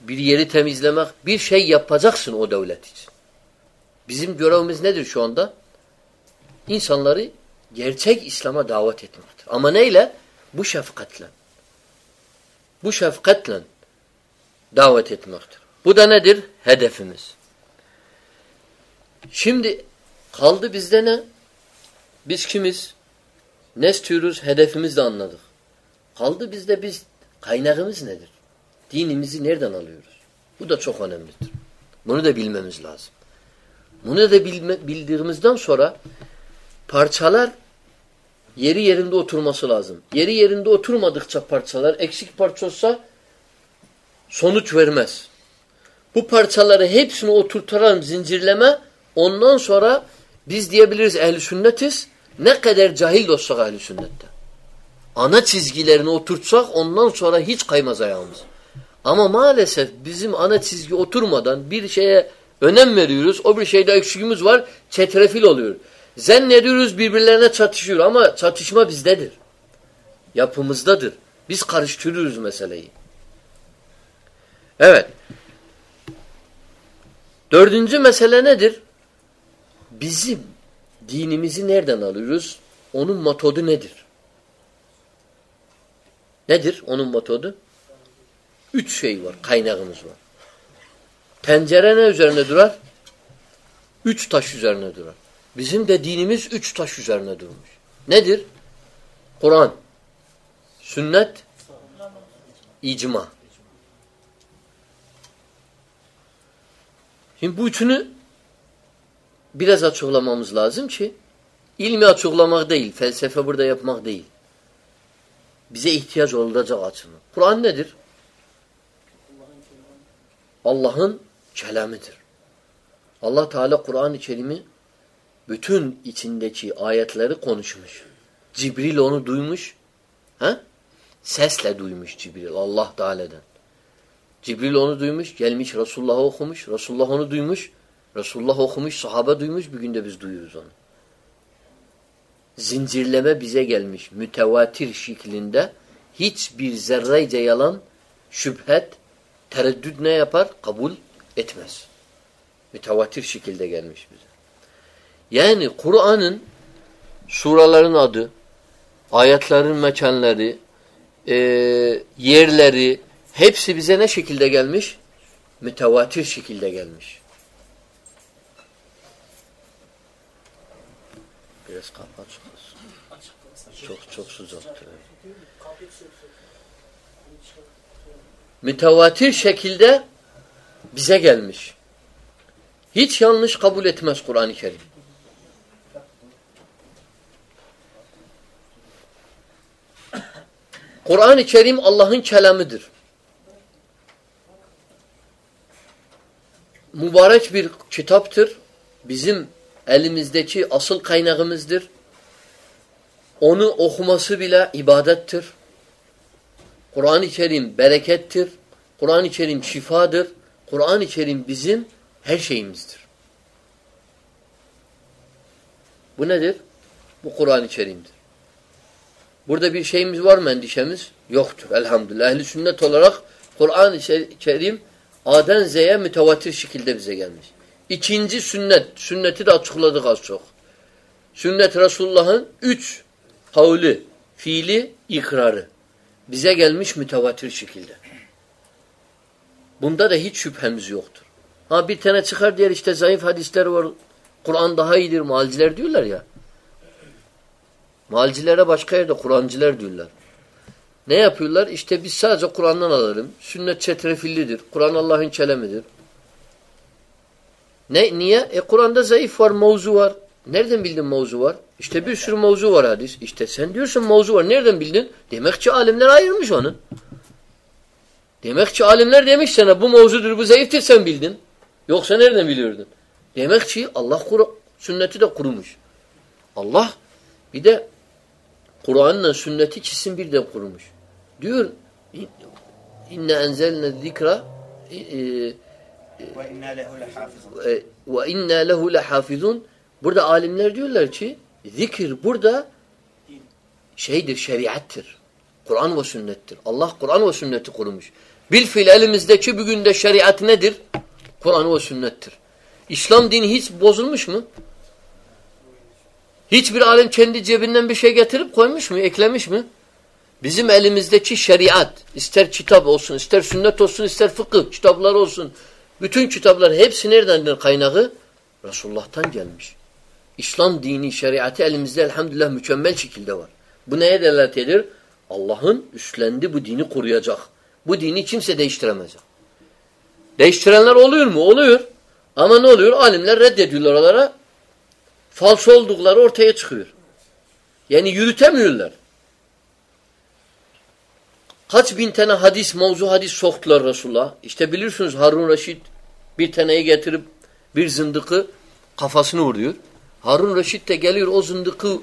bir yeri temizlemek, bir şey yapacaksın o devlet için. Bizim görevimiz nedir şu anda? İnsanları gerçek İslam'a davet etmektir. Ama neyle? Bu şefkatle. Bu şefkatle davet etmektir. Bu da nedir? Hedefimiz. Şimdi kaldı bizde ne? Biz kimiz? Ne istiyoruz? Hedefimizi de anladık. Kaldı bizde biz kaynağımız nedir? Dinimizi nereden alıyoruz? Bu da çok önemlidir. Bunu da bilmemiz lazım. Bunu da bilme, bildiğimizden sonra parçalar yeri yerinde oturması lazım. Yeri yerinde oturmadıkça parçalar eksik parça olsa sonuç vermez. Bu parçaları hepsini oturtalım zincirleme ondan sonra biz diyebiliriz ehli sünnetiz ne kadar cahil olsak ehli sünnette. Ana çizgilerini oturtsak ondan sonra hiç kaymaz ayağımız. Ama maalesef bizim ana çizgi oturmadan bir şeye önem veriyoruz. O bir şeyde eksikimiz var. Çetrefil oluyor. Zannediyoruz birbirlerine çatışıyor ama çatışma bizdedir. Yapımızdadır. Biz karıştırıyoruz meseleyi. Evet. Dördüncü mesele nedir? Bizim dinimizi nereden alıyoruz? Onun metodu nedir? Nedir onun metodu? Üç şey var, kaynağımız var. Tencere ne üzerine durar? Üç taş üzerine durar. Bizim de dinimiz üç taş üzerine durmuş. Nedir? Kur'an, sünnet, icma. Şimdi bu üçünü biraz açıklamamız lazım ki ilmi açıklamak değil, felsefe burada yapmak değil. Bize ihtiyaç olacak açını. Kur'an nedir? Allah'ın kelamıdır. Allah Teala Kur'an-ı Kerim'i bütün içindeki ayetleri konuşmuş. Cibril onu duymuş. He? Sesle duymuş Cibril Allah Teala'dan. Cibril onu duymuş, gelmiş Resulullah'a okumuş. Resulullah onu duymuş. Resulullah okumuş, sahabe duymuş. Bugün de biz duyuyoruz onu. Zincirleme bize gelmiş. Mütevatir şeklinde hiçbir zerreyce yalan, şüphet, tereddüt ne yapar? Kabul etmez. Mütevatir şekilde gelmiş bize. Yani Kur'an'ın suraların adı, ayetlerin mekanları, e, yerleri hepsi bize ne şekilde gelmiş? Mütevatir şekilde gelmiş. Biraz kapat Çok çok sıcaktı. Mütevatir şekilde bize gelmiş. Hiç yanlış kabul etmez Kur'an-ı Kerim. Kur'an-ı Kerim Allah'ın kelamıdır. Mübarek bir kitaptır. Bizim elimizdeki asıl kaynağımızdır. Onu okuması bile ibadettir. Kur'an-ı Kerim berekettir. Kur'an-ı Kerim şifadır. Kur'an-ı Kerim bizim her şeyimizdir. Bu nedir? Bu Kur'an-ı Kerim'dir. Burada bir şeyimiz var mı endişemiz? Yoktur elhamdülillah. Ehli sünnet olarak Kur'an-ı Kerim A'den Z'ye mütevatir şekilde bize gelmiş. İkinci sünnet. Sünneti de açıkladık az çok. Sünnet Resulullah'ın üç kavli, fiili, ikrarı. Bize gelmiş mütevatir şekilde. Bunda da hiç şüphemiz yoktur. Ha bir tane çıkar diğer işte zayıf hadisler var. Kur'an daha iyidir malciler diyorlar ya. Malcilere başka yerde Kur'ancılar diyorlar. Ne yapıyorlar? İşte biz sadece Kur'an'dan alalım. Sünnet çetrefillidir. Kur'an Allah'ın kelemidir. Ne? Niye? E Kur'an'da zayıf var, mevzu var. Nereden bildin mevzu var? İşte bir sürü mevzu var hadis. İşte sen diyorsun mevzu var. Nereden bildin? Demek ki alimler ayırmış onu. Demek ki alimler demiş sana bu mevzudur, bu zayıftır sen bildin. Yoksa nereden biliyordun? Demek ki Allah sünneti de kurumuş. Allah bir de Kur'an'la sünneti ikisini birden kurmuş. Diyor inne enzelne zikra ve inna lehu lehafizun Burada alimler diyorlar ki zikir burada şeydir, şeriattir. Kur'an ve sünnettir. Allah Kur'an ve sünneti kurmuş. Bilfil elimizdeki bugün de şeriat nedir? Kur'an ve sünnettir. İslam dini hiç bozulmuş mu? Hiçbir alim kendi cebinden bir şey getirip koymuş mu? Eklemiş mi? Bizim elimizdeki şeriat, ister kitap olsun, ister sünnet olsun, ister fıkıh kitaplar olsun. Bütün kitaplar hepsi neredendir kaynağı? Resulullah'tan gelmiş. İslam dini, şeriatı elimizde elhamdülillah mükemmel şekilde var. Bu neye delalet eder? Allah'ın üstlendi bu dini koruyacak. Bu dini kimse değiştiremez. Değiştirenler oluyor mu? Oluyor. Ama ne oluyor? Alimler reddediyorlar onlara. Falso oldukları ortaya çıkıyor. Yani yürütemiyorlar. Kaç bin tane hadis, mevzu hadis soktular Resulullah. İşte bilirsiniz Harun Reşit bir taneyi getirip bir zındıkı kafasını vuruyor. Harun Reşit de geliyor o zındıkı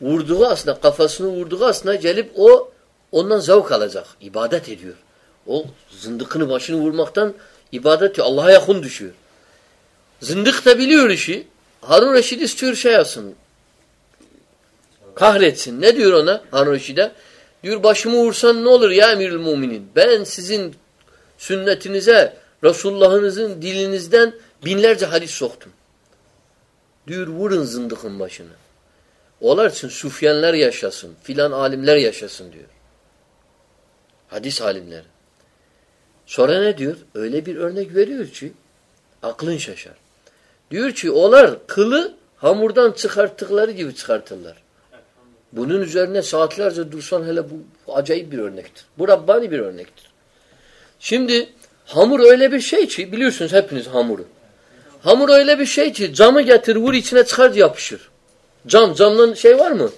vurduğu aslında kafasını vurduğu aslında gelip o ondan zevk alacak. ibadet ediyor. O zındıkını başını vurmaktan ibadet Allah'a yakın düşüyor. Zındık da biliyor işi. Harun Reşit istiyor şey yapsın. Kahretsin. Ne diyor ona Harun Reşit'e? Diyor başımı vursan ne olur ya emirül muminin? Ben sizin sünnetinize, Resulullah'ınızın dilinizden binlerce hadis soktum. Diyor vurun zındıkın başını. Onlar için Sufyanlar yaşasın, filan alimler yaşasın diyor. Hadis alimleri. Sonra ne diyor? Öyle bir örnek veriyor ki aklın şaşar. Diyor ki onlar kılı hamurdan çıkarttıkları gibi çıkartırlar. Bunun üzerine saatlerce dursan hele bu acayip bir örnektir. Bu Rabbani bir örnektir. Şimdi hamur öyle bir şey ki biliyorsunuz hepiniz hamuru. Hamur öyle bir şey ki camı getir vur içine çıkar yapışır. Cam, camdan şey var mı?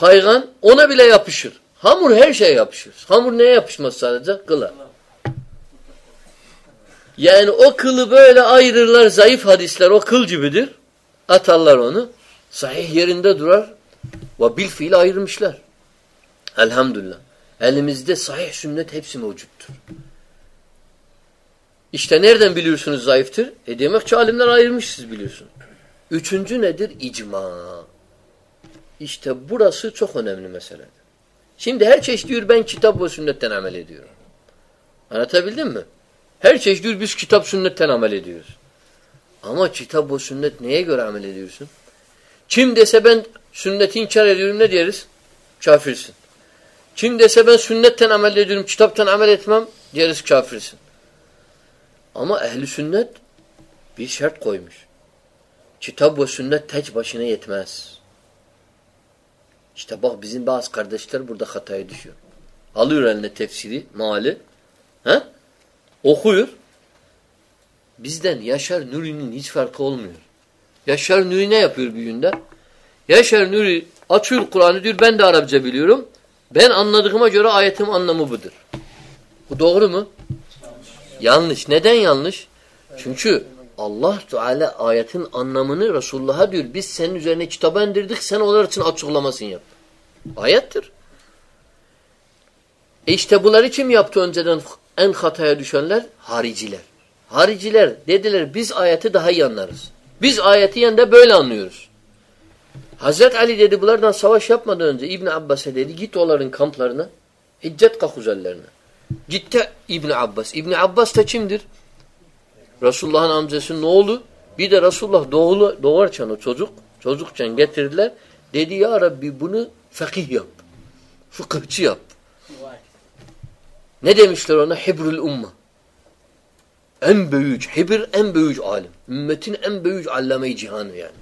Kaygan. ona bile yapışır. Hamur her şeye yapışır. Hamur neye yapışmaz sadece? Kıla. Yani o kılı böyle ayırırlar zayıf hadisler o kıl gibidir. Atarlar onu. Sahih yerinde durar. Ve bil fiil ayırmışlar. Elhamdülillah. Elimizde sahih sünnet hepsi mevcuttur. İşte nereden biliyorsunuz zayıftır? E demek ki alimler ayırmış siz biliyorsunuz. Üçüncü nedir? İcma. İşte burası çok önemli meseledir. Şimdi her çeşit diyor ben kitap ve sünnetten amel ediyorum. Anlatabildim mi? Her çeşit diyor biz kitap sünnetten amel ediyoruz. Ama kitap ve sünnet neye göre amel ediyorsun? Kim dese ben sünneti inkar ediyorum ne deriz? Kafirsin. Kim dese ben sünnetten amel ediyorum, kitaptan amel etmem deriz kafirsin. Ama ehli sünnet bir şart koymuş. Kitap ve sünnet tek başına yetmez. İşte bak bizim bazı kardeşler burada hataya düşüyor. Alıyor eline tefsiri, mali. He? Okuyor. Bizden Yaşar Nuri'nin hiç farkı olmuyor. Yaşar Nuri ne yapıyor bir günde? Yaşar Nuri açıyor Kur'an'ı diyor ben de Arapça biliyorum. Ben anladığıma göre ayetin anlamı budur. Bu doğru mu? Yanlış. Neden yanlış? Çünkü Allah Teala ayetin anlamını Resulullah'a diyor. Biz senin üzerine kitabı indirdik. Sen onlar için açıklamasını yap. Ayettir. E işte bunları kim yaptı önceden en hataya düşenler? Hariciler. Hariciler dediler biz ayeti daha iyi anlarız. Biz ayeti yanında böyle anlıyoruz. Hazret Ali dedi bunlardan savaş yapmadan önce İbn Abbas'a dedi git onların kamplarına hiccet kakuzerlerine. Gitti İbn Abbas. İbn Abbas da kimdir? Resulullah'ın amcasının oğlu. Bir de Resulullah doğulu, doğarken o çocuk, çocukken getirdiler. Dedi ya Rabbi bunu fakih yap. Fıkıhçı yap. Ne demişler ona? Hibrül umma. En büyük, hibir en büyük alim. Ümmetin en büyük allame-i cihanı yani.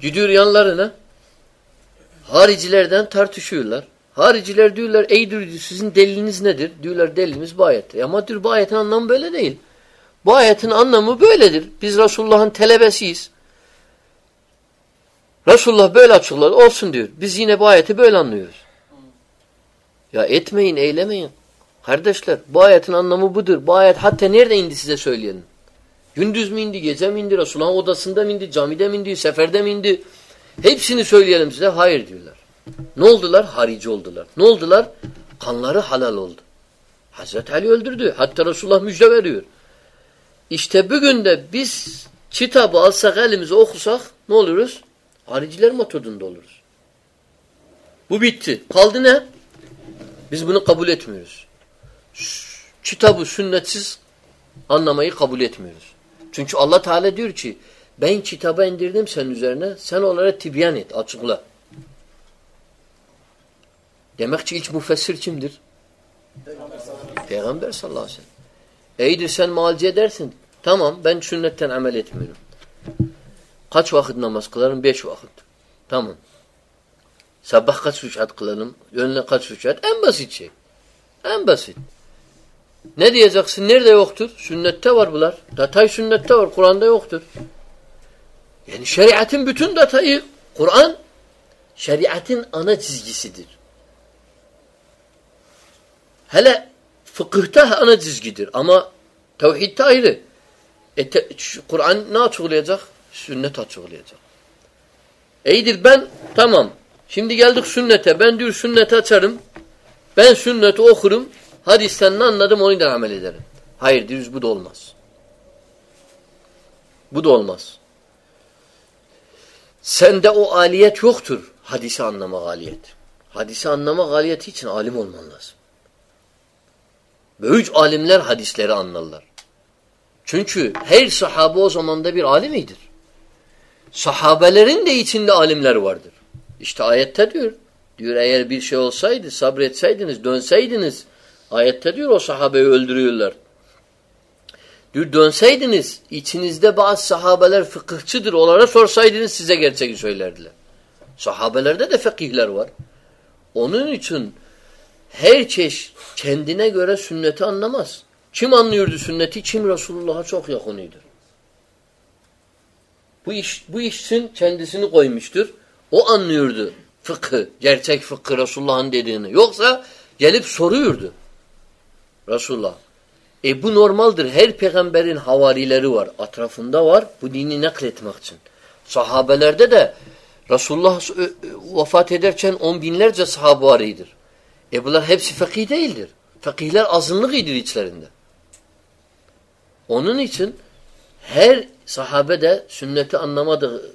Gidiyor yanlarına. Haricilerden tartışıyorlar. Hariciler diyorlar ey diyor sizin deliliniz nedir? Diyorlar delilimiz bu ayette. Ama diyor bu ayetin anlamı böyle değil. Bu ayetin anlamı böyledir. Biz Resulullah'ın telebesiyiz. Resulullah böyle açıkladı. Olsun diyor. Biz yine bu ayeti böyle anlıyoruz. Ya etmeyin, eylemeyin. Kardeşler bu ayetin anlamı budur. Bu ayet hatta nerede indi size söyleyelim. Gündüz mü indi, gece mi indi, Resulullah'ın odasında mı indi, camide mi indi, seferde mi indi? Hepsini söyleyelim size. Hayır diyorlar. Ne oldular? Harici oldular. Ne oldular? Kanları halal oldu. Hazreti Ali öldürdü. Hatta Resulullah müjde veriyor. İşte bugün de biz kitabı alsak elimize okusak ne oluruz? Hariciler metodunda oluruz. Bu bitti. Kaldı ne? Biz bunu kabul etmiyoruz. Kitabı sünnetsiz anlamayı kabul etmiyoruz. Çünkü Allah Teala diyor ki ben kitaba indirdim senin üzerine sen onlara tibyan et, açıkla. Demek ki ilk müfessir kimdir? Peygamber sallallahu aleyhi ve sellem. Eydir sen malci edersin. Tamam ben sünnetten amel etmiyorum. Kaç vakit namaz kılarım? Beş vakit. Tamam. Sabah kaç rükat kılalım? Önüne kaç rükat? En basit şey. En basit. Ne diyeceksin? Nerede yoktur? Sünnette var bunlar. Datay sünnette var. Kur'an'da yoktur. Yani şeriatın bütün datayı Kur'an şeriatın ana çizgisidir. Hele fıkıhta ana çizgidir ama tevhidde ayrı. E Kur'an ne açıklayacak? Sünnet açıklayacak. İyidir ben tamam. Şimdi geldik sünnete. Ben diyor sünneti açarım. Ben sünneti okurum. Hadisten ne anladım onu da amel ederim. Hayır diyoruz bu da olmaz. Bu da olmaz. Sende o aliyet yoktur. Hadisi anlama aliyet. Hadisi anlama aliyeti için alim olman lazım. Büyük alimler hadisleri anlarlar. Çünkü her sahabe o zamanda bir alimidir. Sahabelerin de içinde alimler vardır. İşte ayette diyor. Diyor eğer bir şey olsaydı sabretseydiniz, dönseydiniz. Ayette diyor o sahabeyi öldürüyorlar. Diyor dönseydiniz içinizde bazı sahabeler fıkıhçıdır. Onlara sorsaydınız size gerçeği söylerdiler. Sahabelerde de fekihler var. Onun için her çeşit kendine göre sünneti anlamaz. Kim anlıyordu sünneti? Kim Resulullah'a çok yakınıydı. Bu iş bu işin kendisini koymuştur. O anlıyordu fıkhı, gerçek fıkhı Resulullah'ın dediğini. Yoksa gelip soruyordu Resulullah. E bu normaldir. Her peygamberin havarileri var. Atrafında var. Bu dini nakletmek için. Sahabelerde de Resulullah vefat ederken on binlerce sahabe varıydır. E bunlar hepsi fakih değildir. Fakihler azınlık idir içlerinde. Onun için her sahabe de sünneti anlamadığı